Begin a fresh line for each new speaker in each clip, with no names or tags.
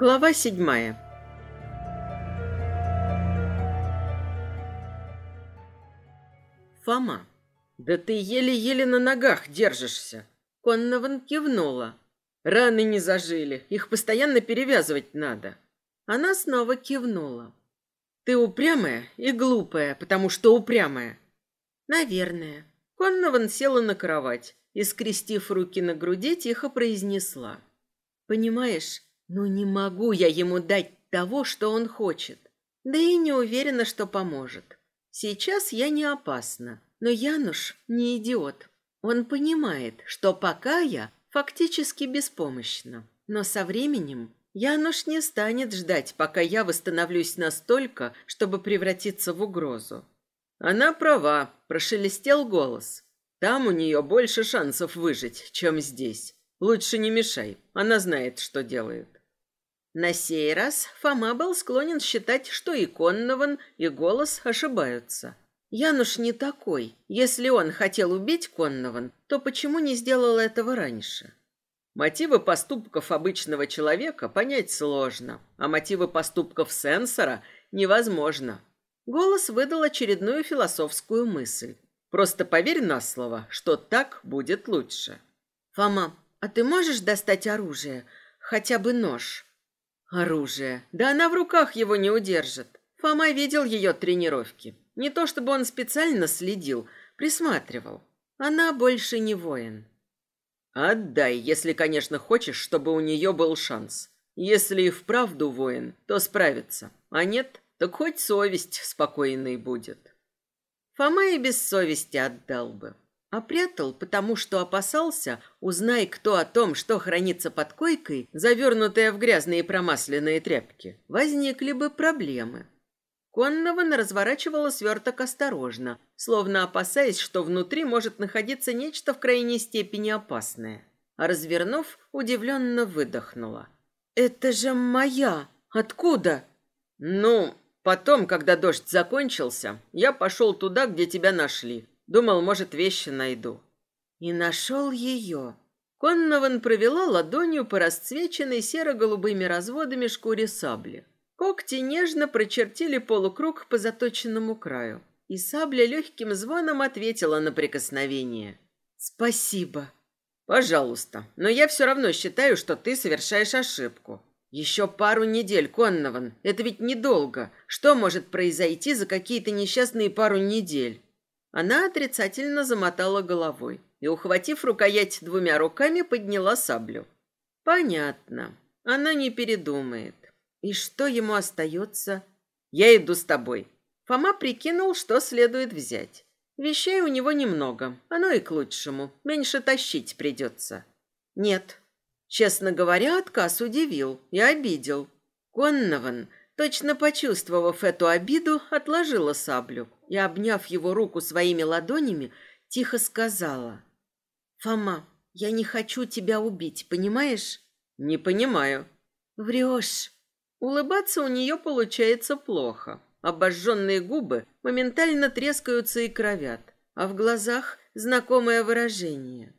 Глава седьмая. Фома, да ты еле-еле на ногах держишься. Коннован кивнула. Раны не зажили, их постоянно перевязывать надо. Она снова кивнула. Ты упрямая и глупая, потому что упрямая. Наверное. Коннован села на кровать и, скрестив руки на груди, тихо произнесла. Понимаешь, ну не могу я ему дать того, что он хочет. Да и не уверена, что поможет. Сейчас я не опасна, но Януш не идиот. Он понимает, что пока я фактически беспомощна. Но со временем Януш не станет ждать, пока я восстановлюсь настолько, чтобы превратиться в угрозу. Она права, прошелестел голос. Там у нее больше шансов выжить, чем здесь. Лучше не мешай, она знает, что делает. На сей раз Фома был склонен считать, что и Коннован, и Голос ошибаются. Януш не такой. Если он хотел убить Коннован, то почему не сделал этого раньше? Мотивы поступков обычного человека понять сложно, а мотивы поступков сенсора невозможно. Голос выдал очередную философскую мысль. Просто поверь на слово, что так будет лучше. Фома, а ты можешь достать оружие? Хотя бы нож? Оружие. Да она в руках его не удержит. Фома видел ее тренировки. Не то чтобы он специально следил, присматривал. Она больше не воин. Отдай, если, конечно, хочешь, чтобы у нее был шанс. Если и вправду воин, то справится. А нет, так хоть совесть спокойной будет. Фома и без совести отдал бы. А прятал, потому что опасался, узнай кто о том, что хранится под койкой, завернутая в грязные промасленные тряпки, возникли бы проблемы. Коннован разворачивала сверток осторожно, словно опасаясь, что внутри может находиться нечто в крайней степени опасное. А развернув, удивленно выдохнула. «Это же моя! Откуда?» «Ну, потом, когда дождь закончился, я пошел туда, где тебя нашли. Думал, может, вещи найду. И нашел ее. Коннован провела ладонью по расцвеченной серо-голубыми разводами шкуре сабли. Когти нежно прочертили полукруг по заточенному краю, и сабля легким звоном ответила на прикосновение. «Спасибо». «Пожалуйста, но я все равно считаю, что ты совершаешь ошибку. Еще пару недель, Коннован, это ведь недолго. Что может произойти за какие-то несчастные пару недель?» Она отрицательно замотала головой и, ухватив рукоять двумя руками, подняла саблю. Понятно. Она не передумает. И что ему остается? Я иду с тобой. Фома прикинул, что следует взять. Вещей у него немного. Оно и к лучшему. Меньше тащить придется. Нет. Честно говоря, отказ удивил и обидел. Коннован Точно почувствовав эту обиду, отложила саблю и, обняв его руку своими ладонями, тихо сказала. «Фома, я не хочу тебя убить, понимаешь?» «Не понимаю». «Врешь». Улыбаться у нее получается плохо. Обожженные губы моментально трескаются и кровят, а в глазах знакомое выражение.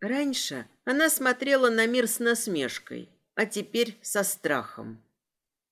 Раньше она смотрела на мир с насмешкой, а теперь со страхом.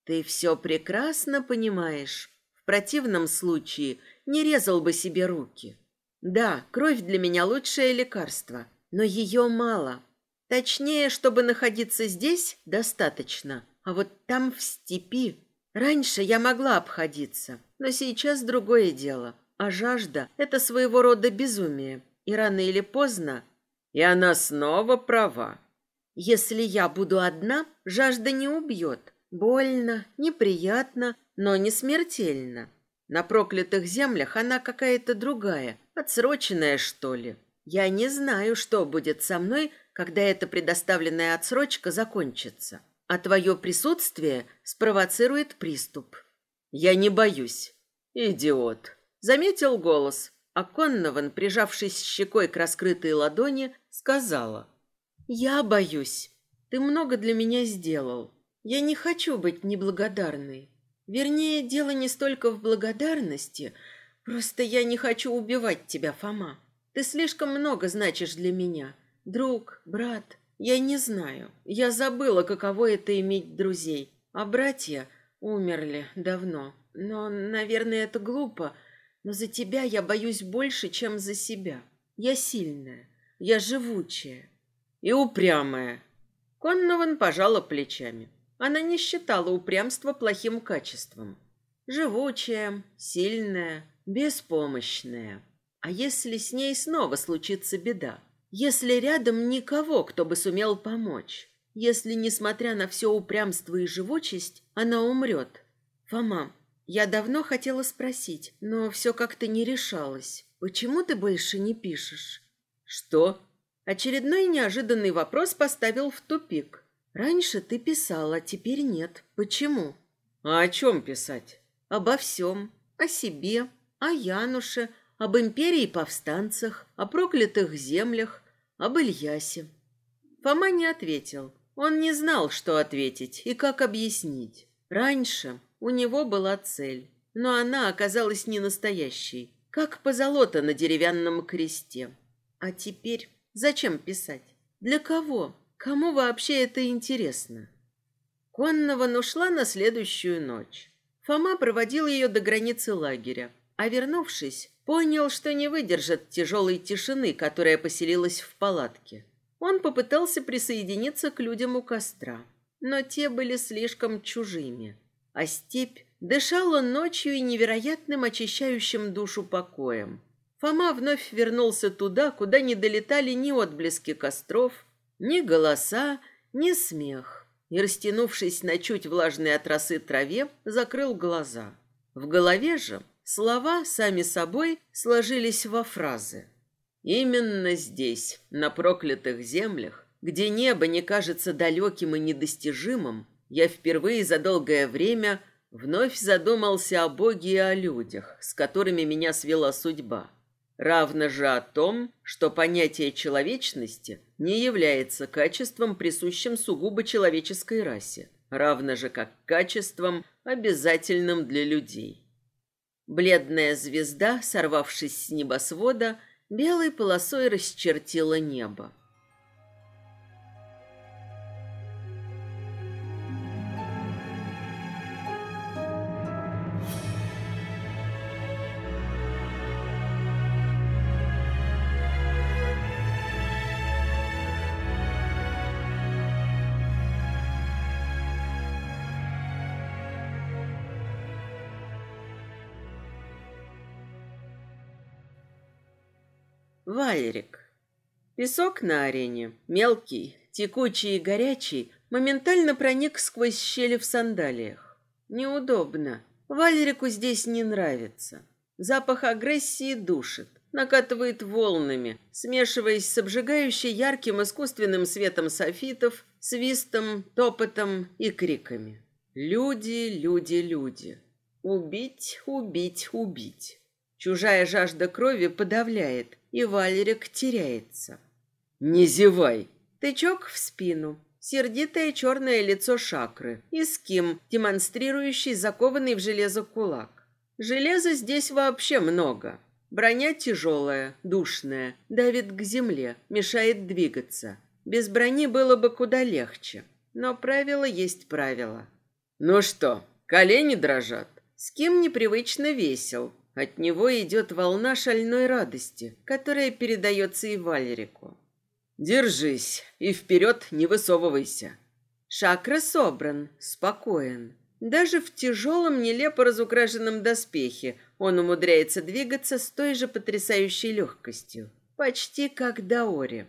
Ты все прекрасно понимаешь. В противном случае не резал бы себе руки. Да, кровь для меня лучшее лекарство, но ее мало. Точнее, чтобы находиться здесь, достаточно. А вот там, в степи, раньше я могла обходиться, но сейчас другое дело. А жажда – это своего рода безумие. И рано или поздно... И она снова права. Если я буду одна, жажда не убьет. Больно, неприятно, но не смертельно. На проклятых землях она какая-то другая, отсроченная, что ли. Я не знаю, что будет со мной, когда эта предоставленная отсрочка закончится. А твое присутствие спровоцирует приступ. Я не боюсь. Идиот. Заметил голос, а Коннован, прижавшись щекой к раскрытой ладони, сказала. Я боюсь. Ты много для меня сделал. Я не хочу быть неблагодарной. Вернее, дело не столько в благодарности, просто я не хочу убивать тебя, Фома. Ты слишком много значишь для меня. Друг, брат. Я не знаю. Я забыла, каково это иметь друзей. А братья умерли давно. Но, наверное, это глупо. Но за тебя я боюсь больше, чем за себя. Я сильная. Я живучая. И упрямая. Коннован пожала плечами. Она не считала упрямство плохим качеством. Живучая, сильная, беспомощная. А если с ней снова случится беда? Если рядом никого, кто бы сумел помочь? Если, несмотря на все упрямство и живучесть, она умрет? Фома, я давно хотела спросить, но все как-то не решалось. Почему ты больше не пишешь? Что? Очередной неожиданный вопрос поставил в тупик. Раньше ты писала, а теперь нет. Почему? А о чем писать? Обо всем. О себе, о Януше, об империи повстанцах, о проклятых землях, об Ильясе. Фома не ответил. Он не знал, что ответить и как объяснить. Раньше у него была цель, но она оказалась не настоящей, как позолота на деревянном кресте. А теперь зачем писать? Для кого? Кому вообще это интересно? Коннован ушла на следующую ночь. Фома проводил ее до границы лагеря, а вернувшись, понял, что не выдержит тяжелой тишины, которая поселилась в палатке. Он попытался присоединиться к людям у костра, но те были слишком чужими, а степь дышала ночью и невероятным очищающим душу покоем. Фома вновь вернулся туда, куда не долетали ни отблески костров, ни голоса, ни смех и, растянувшись на чуть влажной от росы траве, закрыл глаза. В голове же слова сами собой сложились во фразы. Именно здесь, на проклятых землях, где небо не кажется далеким и недостижимым, я впервые за долгое время вновь задумался о Боге и о людях, с которыми меня свела судьба равно же о том, что понятие человечности не является качеством, присущим сугубо человеческой расе, равно же как качеством, обязательным для людей. Бледная звезда, сорвавшись с небосвода, белой полосой расчертила небо. Валерик. Песок на арене, мелкий, текучий и горячий, моментально проник сквозь щели в сандалиях. Неудобно. Валерику здесь не нравится. Запах агрессии душит, накатывает волнами, смешиваясь с обжигающей ярким искусственным светом софитов, свистом, топотом и криками. Люди, люди, люди. Убить, убить, убить. Чужая жажда крови подавляет, и Валерик теряется. «Не зевай!» Тычок в спину. Сердитое черное лицо шакры. И ским, демонстрирующий закованный в железо кулак. Железа здесь вообще много. Броня тяжелая, душная, давит к земле, мешает двигаться. Без брони было бы куда легче. Но правило есть правило. «Ну что, колени дрожат?» Ским непривычно весел, от него идет волна шальной радости, которая передается и Валерику. «Держись и вперед не высовывайся». Шакра собран, спокоен. Даже в тяжелом, нелепо разукрашенном доспехе он умудряется двигаться с той же потрясающей легкостью. Почти как Даори.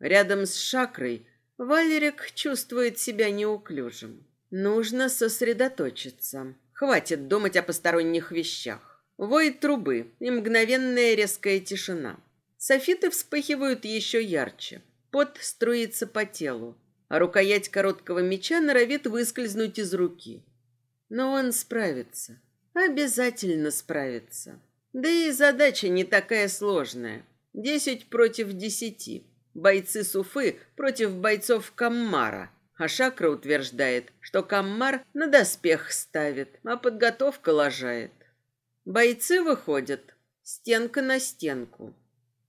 Рядом с Шакрой Валерик чувствует себя неуклюжим. Нужно сосредоточиться. Хватит думать о посторонних вещах. Вой трубы и мгновенная резкая тишина. Софиты вспыхивают еще ярче. Пот струится по телу, а рукоять короткого меча норовит выскользнуть из руки. Но он справится. Обязательно справится. Да и задача не такая сложная. Десять против десяти. Бойцы Суфы против бойцов Каммара. А Шакра утверждает, что Каммар на доспех ставит, а подготовка лажает. Бойцы выходят стенка на стенку.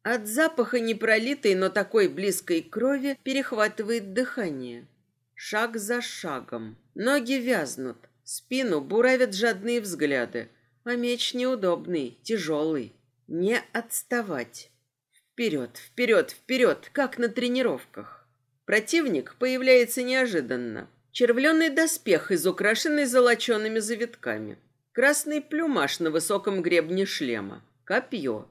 От запаха непролитой, но такой близкой крови перехватывает дыхание. Шаг за шагом. Ноги вязнут. Спину буравят жадные взгляды. А меч неудобный, тяжелый. Не отставать. Вперед, вперед, вперед, как на тренировках. Противник появляется неожиданно. Червленый доспех, изукрашенный золочеными завитками. Красный плюмаж на высоком гребне шлема. Копье.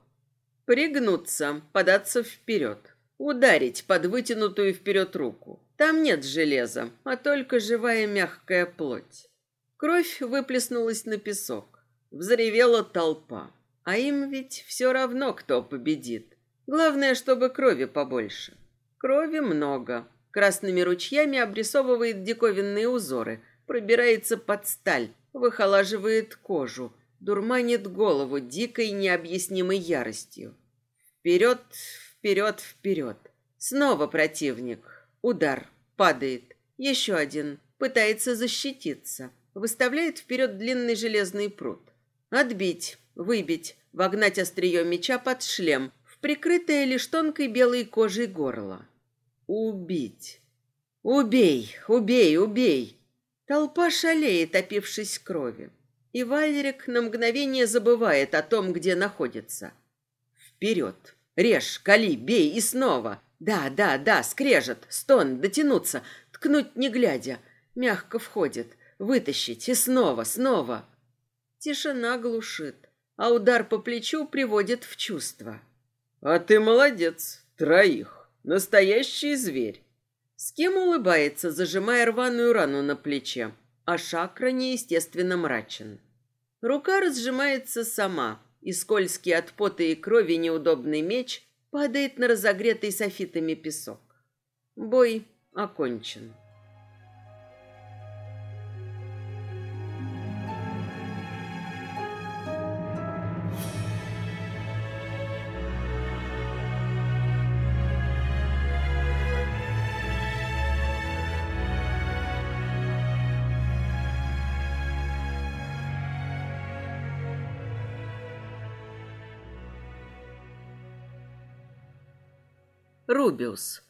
Пригнуться, податься вперед. Ударить под вытянутую вперед руку. Там нет железа, а только живая мягкая плоть. Кровь выплеснулась на песок. Взревела толпа. А им ведь все равно, кто победит. Главное, чтобы крови побольше. Крови много. Красными ручьями обрисовывает диковинные узоры, пробирается под сталь, выхолаживает кожу, дурманит голову дикой необъяснимой яростью. Вперед, вперед, вперед. Снова противник. Удар. Падает. Еще один. Пытается защититься. Выставляет вперед длинный железный пруд. Отбить, выбить, вогнать острие меча под шлем, в прикрытое лишь тонкой белой кожей горло. Убить. Убей, убей, убей. Толпа шалеет, опившись крови. И Валерик на мгновение забывает о том, где находится. Вперед. Режь, кали, бей и снова. Да, да, да, скрежет, стон, дотянуться, ткнуть не глядя. Мягко входит, вытащить и снова, снова. Тишина глушит, а удар по плечу приводит в чувство. А ты молодец, троих. Настоящий зверь. С кем улыбается, зажимая рваную рану на плече, а шакра неестественно мрачен. Рука разжимается сама, и скользкий от пота и крови неудобный меч падает на разогретый софитами песок. Бой окончен. Рубиус.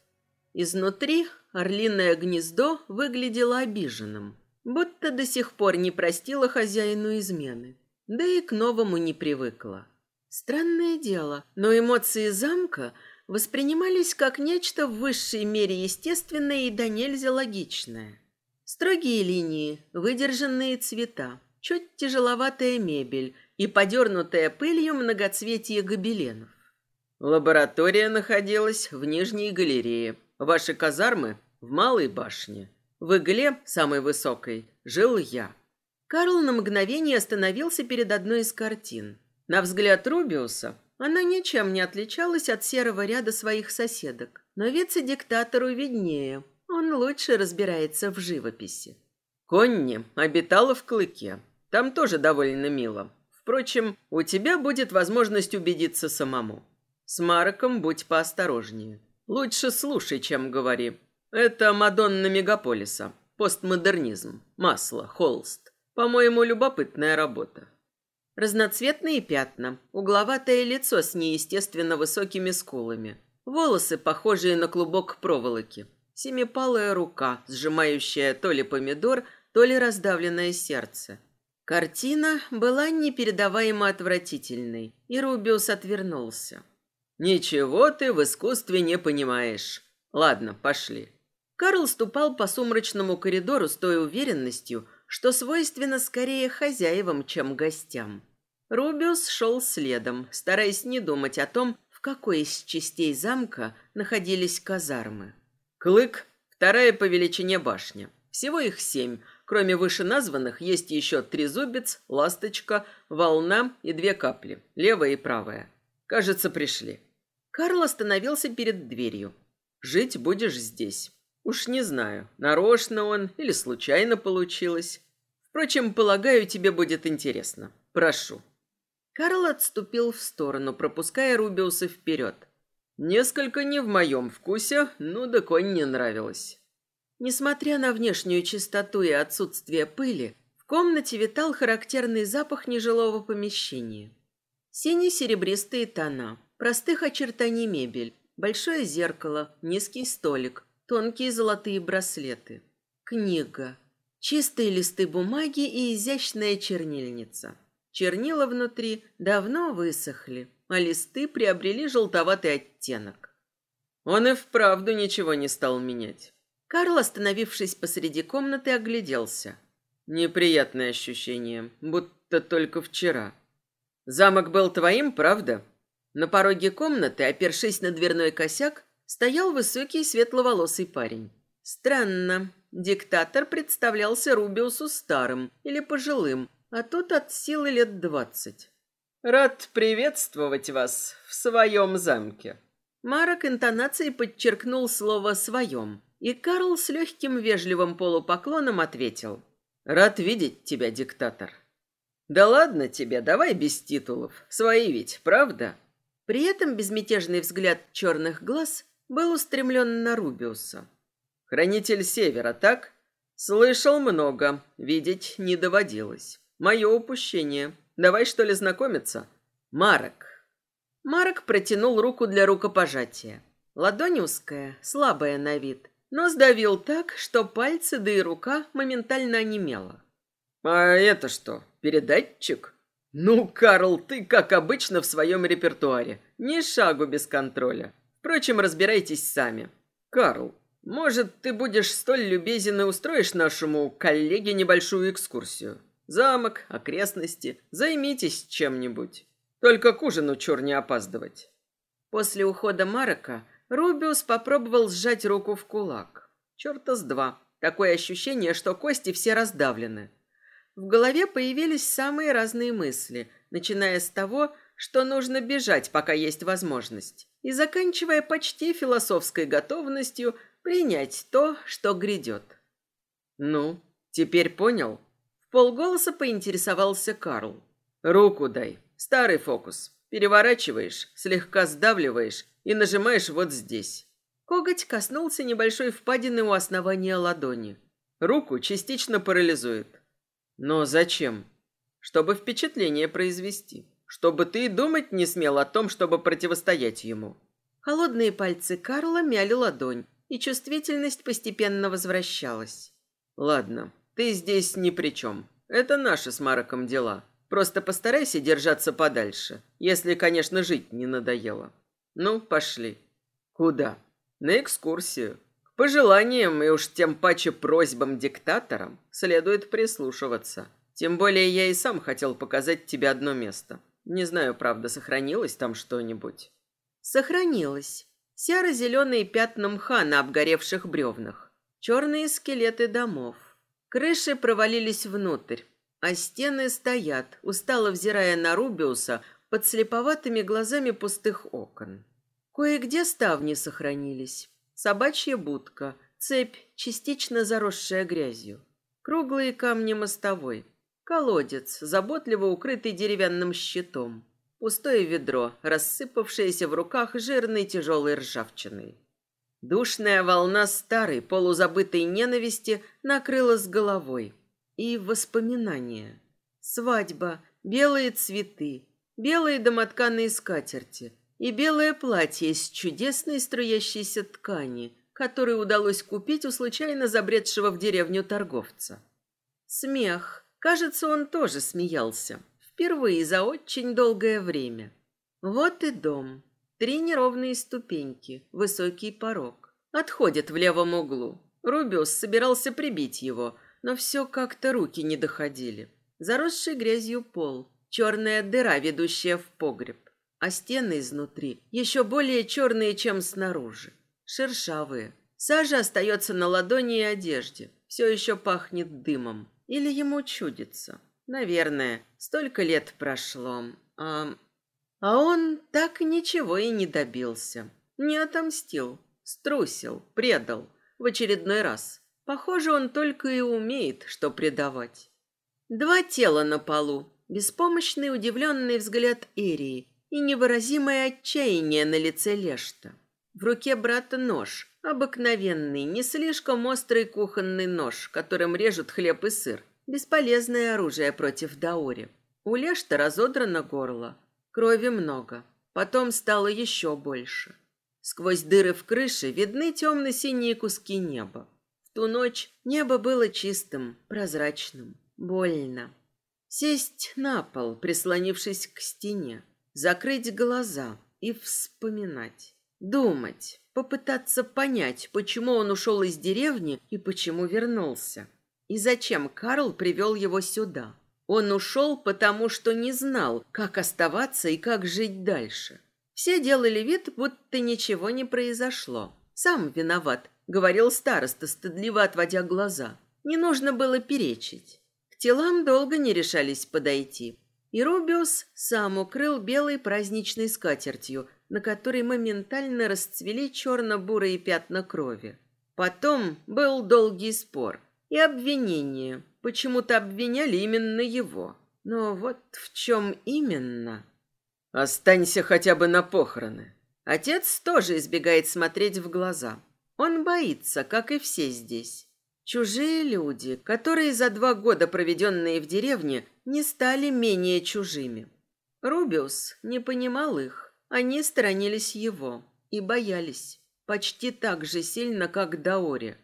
Изнутри орлиное гнездо выглядело обиженным, будто до сих пор не простила хозяину измены, да и к новому не привыкла. Странное дело, но эмоции замка воспринимались как нечто в высшей мере естественное и до нельзя логичное. Строгие линии, выдержанные цвета, чуть тяжеловатая мебель и подернутая пылью многоцветие гобеленов. Лаборатория находилась в Нижней галерее. Ваши казармы в Малой башне. В игле, самой высокой, жил я. Карл на мгновение остановился перед одной из картин. На взгляд Рубиуса она ничем не отличалась от серого ряда своих соседок. Но вице-диктатору виднее. Он лучше разбирается в живописи. Конни обитала в Клыке. Там тоже довольно мило. Впрочем, у тебя будет возможность убедиться самому. С Марком будь поосторожнее. Лучше слушай, чем говори. Это Мадонна мегаполиса. Постмодернизм. Масло, холст. По-моему, любопытная работа. Разноцветные пятна, угловатое лицо с неестественно высокими скулами, волосы, похожие на клубок проволоки, семипалая рука, сжимающая то ли помидор, то ли раздавленное сердце. Картина была непередаваемо отвратительной, и Рубиус отвернулся. «Ничего ты в искусстве не понимаешь. Ладно, пошли». Карл ступал по сумрачному коридору с той уверенностью, что свойственно скорее хозяевам, чем гостям. Рубиус шел следом, стараясь не думать о том, в какой из частей замка находились казармы. Клык – вторая по величине башня. Всего их семь. Кроме вышеназванных, есть еще трезубец, ласточка, волна и две капли, левая и правая. Кажется, пришли. Карл остановился перед дверью. Жить будешь здесь. Уж не знаю, нарочно он или случайно получилось. Впрочем, полагаю, тебе будет интересно. Прошу. Карл отступил в сторону, пропуская Рубиуса вперед. Несколько не в моем вкусе, но да конь не нравилось. Несмотря на внешнюю чистоту и отсутствие пыли, в комнате витал характерный запах нежилого помещения. Сине-серебристые тона, простых очертаний мебель, большое зеркало, низкий столик, тонкие золотые браслеты. Книга. Чистые листы бумаги и изящная чернильница. Чернила внутри давно высохли, а листы приобрели желтоватый оттенок. Он и вправду ничего не стал менять. Карл, остановившись посреди комнаты, огляделся. Неприятное ощущение, будто только вчера. Замок был твоим, правда? На пороге комнаты, опершись на дверной косяк, стоял высокий светловолосый парень. Странно, диктатор представлялся Рубиусу старым или пожилым, а тут от силы лет двадцать. «Рад приветствовать вас в своем замке». Марок интонацией подчеркнул слово «своем», и Карл с легким вежливым полупоклоном ответил. «Рад видеть тебя, диктатор». «Да ладно тебе, давай без титулов. Свои ведь, правда?» При этом безмятежный взгляд черных глаз был устремлен на Рубиуса. «Хранитель Севера, так?» «Слышал много, видеть не доводилось». Мое упущение. Давай, что ли, знакомиться? Марок. Марок протянул руку для рукопожатия. Ладонь узкая, слабая на вид, но сдавил так, что пальцы, да и рука моментально онемела. «А это что, передатчик?» «Ну, Карл, ты, как обычно, в своем репертуаре. Ни шагу без контроля. Впрочем, разбирайтесь сами. Карл, может, ты будешь столь любезен и устроишь нашему коллеге небольшую экскурсию?» Замок, окрестности. Займитесь чем-нибудь. Только к ужину чур не опаздывать. После ухода Марока Рубиус попробовал сжать руку в кулак. Черта с два. Такое ощущение, что кости все раздавлены. В голове появились самые разные мысли, начиная с того, что нужно бежать, пока есть возможность, и заканчивая почти философской готовностью принять то, что грядет. «Ну, теперь понял?» полголоса поинтересовался Карл. Руку дай. Старый фокус. Переворачиваешь, слегка сдавливаешь и нажимаешь вот здесь. Коготь коснулся небольшой впадины у основания ладони. Руку частично парализует. Но зачем? Чтобы впечатление произвести. Чтобы ты думать не смел о том, чтобы противостоять ему. Холодные пальцы Карла мяли ладонь, и чувствительность постепенно возвращалась. Ладно, ты здесь ни при чем. Это наши с Мароком дела. Просто постарайся держаться подальше, если, конечно, жить не надоело. Ну, пошли. Куда? На экскурсию. Пожеланиям и уж тем паче просьбам диктаторам следует прислушиваться. Тем более я и сам хотел показать тебе одно место. Не знаю, правда, сохранилось там что-нибудь. Сохранилось. Серо-зеленые пятна мха на обгоревших бревнах. Черные скелеты домов. Крыши провалились внутрь, а стены стоят, устало взирая на Рубиуса под слеповатыми глазами пустых окон. Кое-где ставни сохранились. Собачья будка, цепь, частично заросшая грязью. Круглые камни мостовой. Колодец, заботливо укрытый деревянным щитом. Пустое ведро, рассыпавшееся в руках жирной тяжелой ржавчиной. Душная волна старой, полузабытой ненависти накрыла с головой. И воспоминания. Свадьба, белые цветы, белые домотканые скатерти и белое платье из чудесной струящейся ткани, которое удалось купить у случайно забредшего в деревню торговца. Смех. Кажется, он тоже смеялся. Впервые за очень долгое время. Вот и дом. Три неровные ступеньки, высокий порог. Отходит в левом углу. Рубиус собирался прибить его, но все как-то руки не доходили. Заросший грязью пол, черная дыра, ведущая в погреб, а стены изнутри еще более черные, чем снаружи. Шершавые. Сажа остается на ладони и одежде. Все еще пахнет дымом. Или ему чудится. Наверное, столько лет прошло. А а он так ничего и не добился. Не отомстил, струсил, предал в очередной раз. Похоже, он только и умеет, что предавать. Два тела на полу, беспомощный удивленный взгляд Эрии и невыразимое отчаяние на лице Лешта. В руке брата нож, обыкновенный, не слишком острый кухонный нож, которым режут хлеб и сыр. Бесполезное оружие против Даори. У Лешта разодрано горло, Крови много. потом стало еще больше. Сквозь дыры в крыше видны темно-синие куски неба. В ту ночь небо было чистым, прозрачным, больно. Сесть на пол, прислонившись к стене, закрыть глаза и вспоминать. Думать, попытаться понять, почему он ушел из деревни и почему вернулся. И зачем Карл привел его сюда. Он ушел, потому что не знал, как оставаться и как жить дальше. Все делали вид, будто ничего не произошло. Сам виноват, говорил староста, стыдливо отводя глаза. Не нужно было перечить. К телам долго не решались подойти. И Рубиус сам укрыл белой праздничной скатертью, на которой моментально расцвели черно-бурые пятна крови. Потом был долгий спор и обвинение. Почему-то обвиняли именно его. Но вот в чем именно...
Останься хотя бы на похороны.
Отец тоже избегает смотреть в глаза. Он боится, как и все здесь. Чужие люди, которые за два года, проведенные в деревне, не стали менее чужими. Рубиус не понимал их. Они сторонились его и боялись. Почти так же сильно, как Даори.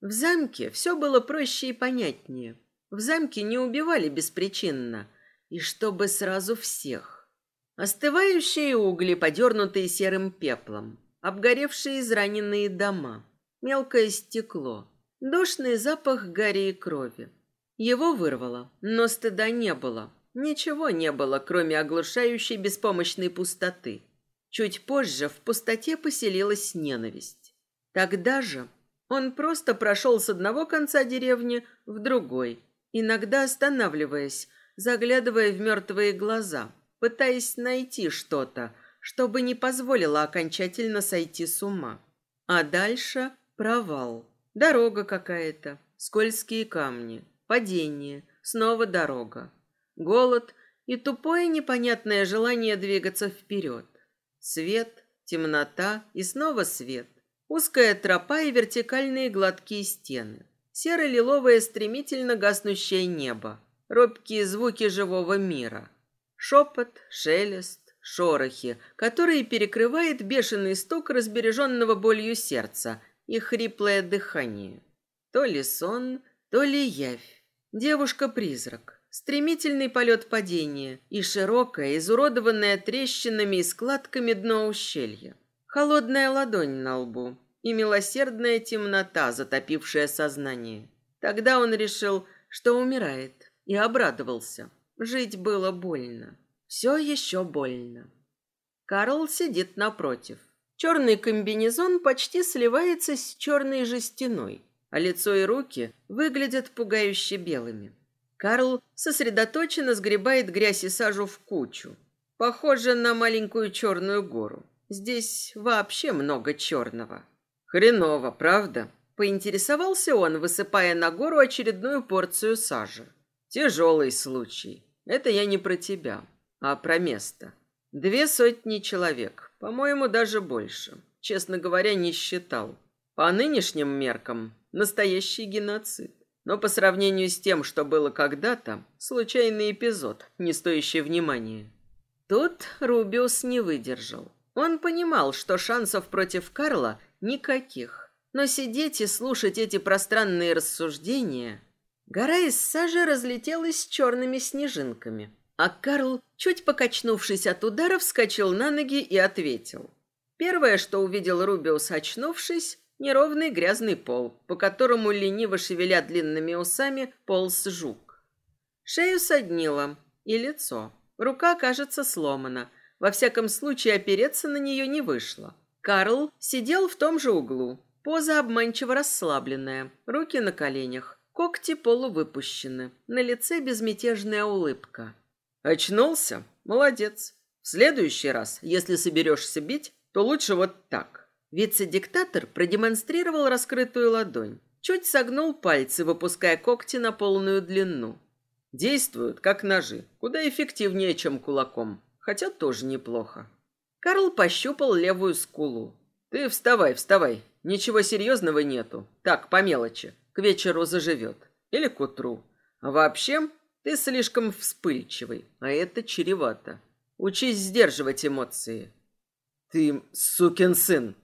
В замке все было проще и понятнее. В замке не убивали беспричинно. И чтобы сразу всех. Остывающие угли, подернутые серым пеплом, обгоревшие израненные дома, мелкое стекло, душный запах гари и крови. Его вырвало, но стыда не было. Ничего не было, кроме оглушающей беспомощной пустоты. Чуть позже в пустоте поселилась ненависть. Тогда же он просто прошел с одного конца деревни в другой, иногда останавливаясь, заглядывая в мертвые глаза – пытаясь найти что-то, чтобы не позволило окончательно сойти с ума. А дальше провал. Дорога какая-то, скользкие камни, падение, снова дорога. Голод и тупое непонятное желание двигаться вперед. Свет, темнота и снова свет. Узкая тропа и вертикальные гладкие стены. Серо-лиловое стремительно гаснущее небо. Робкие звуки живого мира – Шепот, шелест, шорохи, которые перекрывает бешеный стук разбереженного болью сердца и хриплое дыхание. То ли сон, то ли явь. Девушка-призрак. Стремительный полет падения и широкое, изуродованное трещинами и складками дно ущелья. Холодная ладонь на лбу и милосердная темнота, затопившая сознание. Тогда он решил, что умирает, и обрадовался. Жить было больно. Все еще больно. Карл сидит напротив. Черный комбинезон почти сливается с черной жестяной, а лицо и руки выглядят пугающе белыми. Карл сосредоточенно сгребает грязь и сажу в кучу. Похоже на маленькую черную гору. Здесь вообще много черного.
Хреново, правда?
Поинтересовался он, высыпая на гору очередную порцию сажи.
Тяжелый случай. Это я не про тебя, а про место. Две сотни человек, по-моему, даже больше. Честно говоря, не считал. По нынешним меркам настоящий геноцид. Но по сравнению с тем, что было когда-то, случайный эпизод, не стоящий внимания.
Тут Рубиус не выдержал. Он понимал, что шансов против Карла никаких. Но сидеть и слушать эти пространные рассуждения Гора из сажи разлетелась черными снежинками, а Карл, чуть покачнувшись от удара, вскочил на ноги и ответил. Первое, что увидел Рубиус, очнувшись, неровный грязный пол, по которому, лениво шевеля длинными усами, полз жук. Шею соднило и лицо. Рука, кажется, сломана. Во всяком случае, опереться на нее не вышло. Карл сидел в том же углу, поза обманчиво расслабленная, руки на коленях. Когти полувыпущены, на лице безмятежная улыбка.
Очнулся? Молодец. В следующий раз, если соберешься бить, то лучше вот так.
Вице-диктатор продемонстрировал раскрытую ладонь. Чуть согнул пальцы, выпуская когти на полную длину.
Действуют, как ножи, куда эффективнее, чем кулаком. Хотя тоже неплохо.
Карл пощупал левую скулу.
Ты вставай, вставай. Ничего серьезного нету. Так, по мелочи к вечеру заживет. Или к утру. А вообще, ты слишком вспыльчивый, а это чревато. Учись сдерживать эмоции. Ты сукин сын.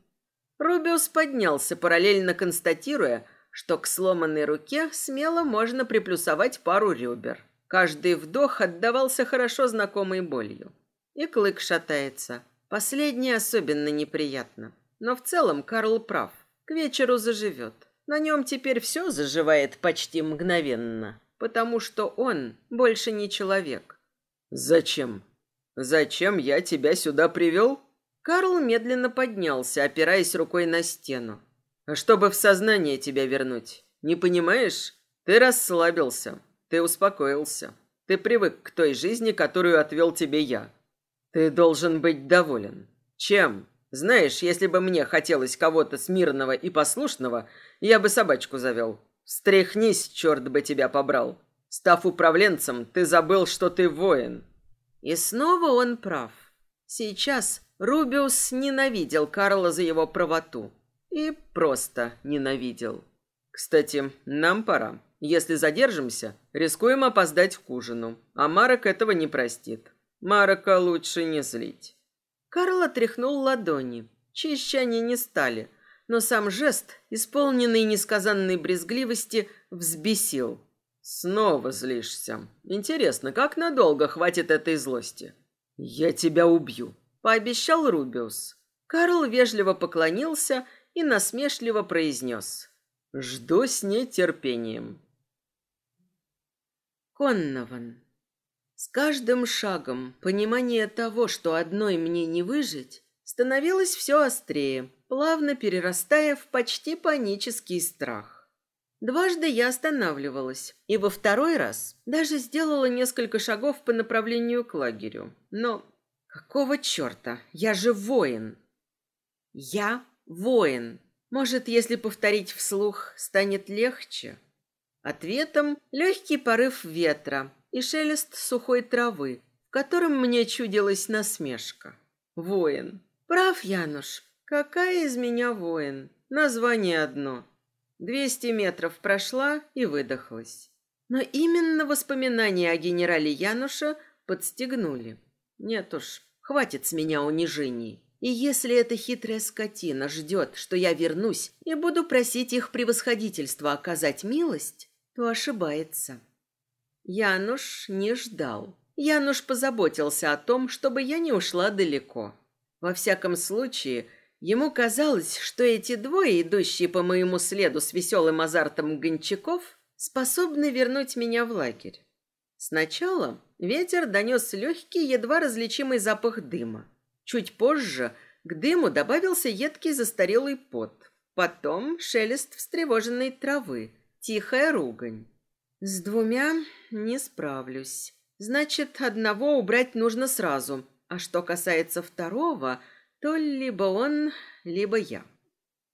Рубиус поднялся, параллельно констатируя, что к сломанной руке смело можно приплюсовать пару ребер. Каждый вдох отдавался хорошо знакомой болью. И клык шатается. Последнее особенно неприятно. Но в целом Карл прав. К вечеру заживет. На нем теперь все заживает почти мгновенно, потому что он больше не человек. «Зачем? Зачем я тебя сюда привел?» Карл медленно поднялся, опираясь рукой на стену. «Чтобы в сознание тебя вернуть. Не понимаешь? Ты расслабился, ты успокоился. Ты привык к той жизни, которую отвел тебе я. Ты должен быть доволен. Чем? Знаешь, если бы мне хотелось кого-то смирного и послушного, я бы собачку завел. Встряхнись, черт бы тебя побрал. Став управленцем, ты забыл, что ты воин. И снова он прав. Сейчас Рубиус ненавидел Карла за его правоту. И просто ненавидел. Кстати, нам пора. Если задержимся, рискуем опоздать к ужину. А Марок этого не простит. Марока лучше не злить. Карл отряхнул ладони. Чище они не стали – но сам жест, исполненный несказанной брезгливости, взбесил. «Снова злишься. Интересно, как надолго хватит этой злости?» «Я тебя убью», — пообещал Рубиус. Карл вежливо поклонился и насмешливо произнес. «Жду с нетерпением». Коннован. С каждым шагом понимание того, что одной мне не выжить, становилось все острее, плавно перерастая в почти панический страх. Дважды я останавливалась, и во второй раз даже сделала несколько шагов по направлению к лагерю. Но какого черта? Я же воин. Я воин. Может, если повторить вслух, станет легче? Ответом легкий порыв ветра и шелест сухой травы, в котором мне чудилась насмешка. Воин. Прав, Януш, Какая из меня воин? Название одно. Двести метров прошла и выдохлась. Но именно воспоминания о генерале Януша подстегнули. Нет уж, хватит с меня унижений. И если эта хитрая скотина ждет, что я вернусь и буду просить их превосходительства оказать милость, то ошибается. Януш не ждал. Януш позаботился о том, чтобы я не ушла далеко. Во всяком случае, Ему казалось, что эти двое, идущие по моему следу с веселым азартом гончаков, способны вернуть меня в лагерь. Сначала ветер донес легкий, едва различимый запах дыма. Чуть позже к дыму добавился едкий застарелый пот. Потом шелест встревоженной травы, тихая ругань. С двумя не справлюсь. Значит, одного убрать нужно сразу. А что касается второго, то либо он, либо я.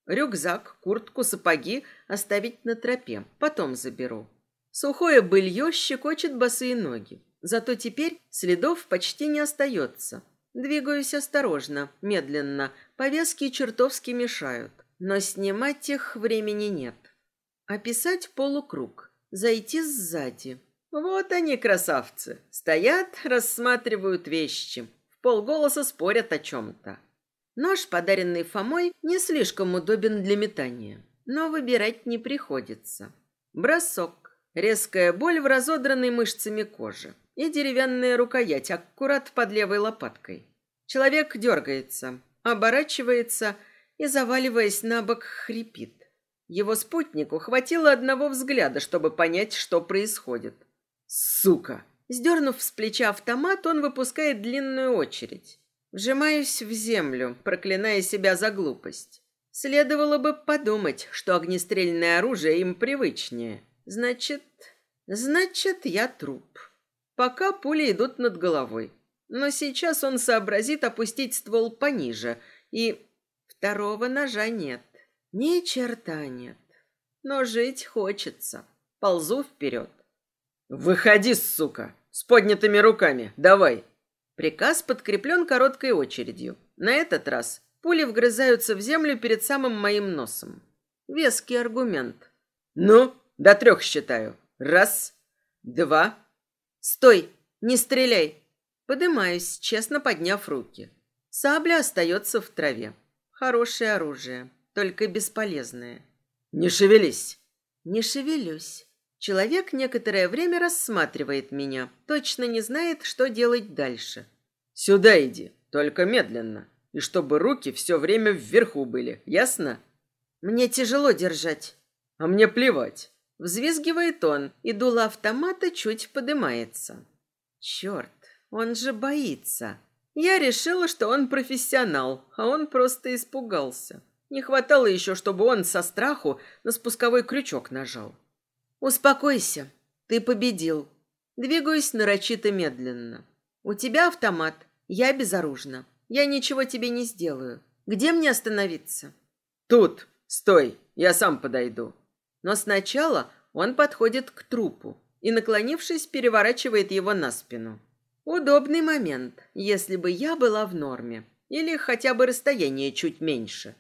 Рюкзак, куртку, сапоги оставить на тропе, потом заберу. Сухое былье щекочет босые ноги. Зато теперь следов почти не остается. Двигаюсь осторожно, медленно. Повязки чертовски мешают. Но снимать их времени нет. Описать полукруг. Зайти сзади. Вот они, красавцы. Стоят, рассматривают вещи. В полголоса спорят о чем-то. Нож, подаренный Фомой, не слишком удобен для метания, но выбирать не приходится. Бросок. Резкая боль в разодранной мышцами кожи и деревянная рукоять аккурат под левой лопаткой. Человек дергается, оборачивается и, заваливаясь на бок, хрипит. Его спутнику хватило одного взгляда, чтобы понять, что происходит. «Сука!» Сдернув с плеча автомат, он выпускает длинную очередь. Вжимаюсь в землю, проклиная себя за глупость. Следовало бы подумать, что огнестрельное оружие им привычнее. Значит, значит, я труп. Пока пули идут над головой. Но сейчас он сообразит опустить ствол пониже, и второго ножа нет. Ни черта нет. Но жить хочется. Ползу вперед. «Выходи, сука! С поднятыми руками! Давай!» Приказ подкреплен короткой очередью. На этот раз пули вгрызаются в землю перед самым моим носом. Веский аргумент. «Ну, до трех считаю. Раз, два...» «Стой! Не стреляй!»
Подымаюсь, честно подняв руки. Сабля остается в траве. Хорошее оружие, только бесполезное.
«Не шевелись!»
Не шевелюсь. Человек некоторое время рассматривает меня, точно не знает, что делать дальше.
«Сюда иди, только медленно, и чтобы руки все время вверху были, ясно?»
«Мне тяжело держать».
«А мне плевать».
Взвизгивает он, и дуло автомата чуть подымается. Черт, он же боится. Я решила, что он профессионал, а он просто испугался. Не хватало еще, чтобы он со страху на спусковой крючок нажал. «Успокойся, ты победил». Двигаюсь нарочито медленно. «У тебя автомат, я безоружна. Я ничего тебе не сделаю. Где мне остановиться?»
«Тут, стой, я сам подойду».
Но сначала он подходит к трупу и, наклонившись, переворачивает его на спину. Удобный момент, если бы я была в норме. Или хотя бы расстояние чуть меньше.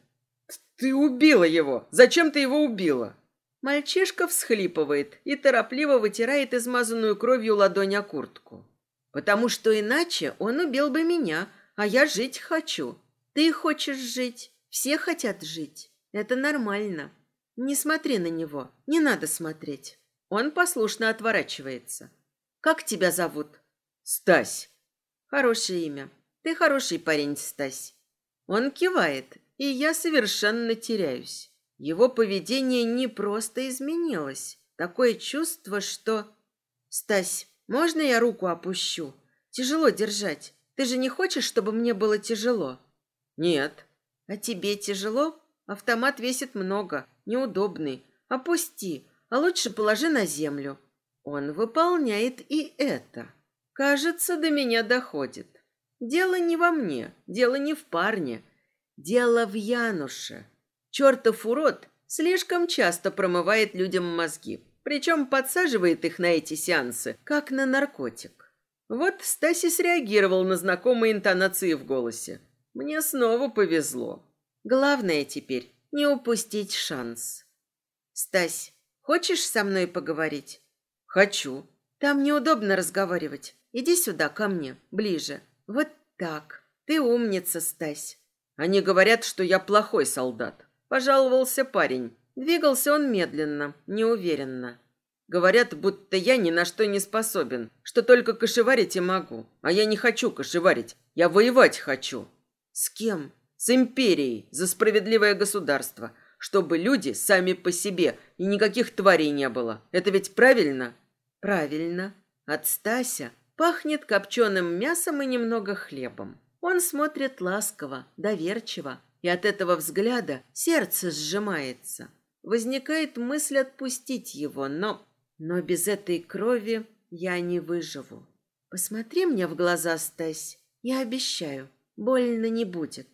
«Ты убила его! Зачем ты его убила?»
Мальчишка всхлипывает и торопливо вытирает измазанную кровью ладонь о куртку. «Потому что иначе он убил бы меня, а я жить хочу. Ты хочешь жить, все хотят жить. Это нормально. Не смотри на него, не надо смотреть». Он послушно отворачивается. «Как тебя зовут?»
«Стась».
«Хорошее имя. Ты хороший парень, Стась». Он кивает, и я совершенно теряюсь. Его поведение не просто изменилось. Такое чувство, что... Стась, можно я руку опущу? Тяжело держать. Ты же не хочешь, чтобы мне было тяжело?
Нет.
А тебе тяжело? Автомат весит много, неудобный. Опусти, а лучше положи на землю. Он выполняет и это. Кажется, до меня доходит. Дело не во мне, дело не в парне, Дело в Януше. Чертов урод слишком часто промывает людям мозги, причем подсаживает их на эти сеансы, как на наркотик. Вот Стаси среагировал на знакомые интонации в голосе. Мне снова повезло. Главное теперь не упустить шанс. Стась, хочешь со мной поговорить?
Хочу.
Там неудобно разговаривать. Иди сюда, ко мне, ближе. Вот так. Ты умница, Стась.
Они говорят, что я плохой солдат. Пожаловался парень.
Двигался он медленно, неуверенно.
Говорят, будто я ни на что не способен, что только кошеварить и могу. А я не хочу кошеварить, я воевать хочу.
С кем?
С империей, за справедливое государство, чтобы люди сами по себе и никаких тварей не было. Это ведь правильно?
Правильно. От Стася пахнет копченым мясом и немного хлебом. Он смотрит ласково, доверчиво, и от этого взгляда сердце сжимается. Возникает мысль отпустить его, но... Но без этой крови я не выживу. Посмотри мне в глаза, Стась. Я обещаю, больно не будет.